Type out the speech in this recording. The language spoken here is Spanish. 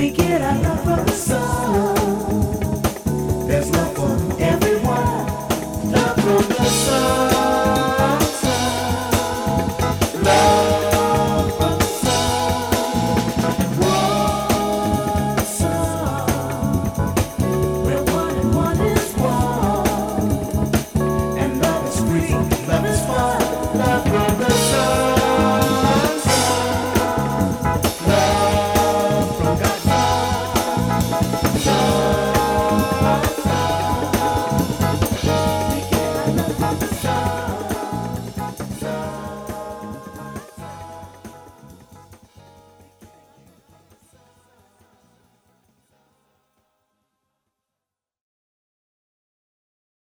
We get out of our soul.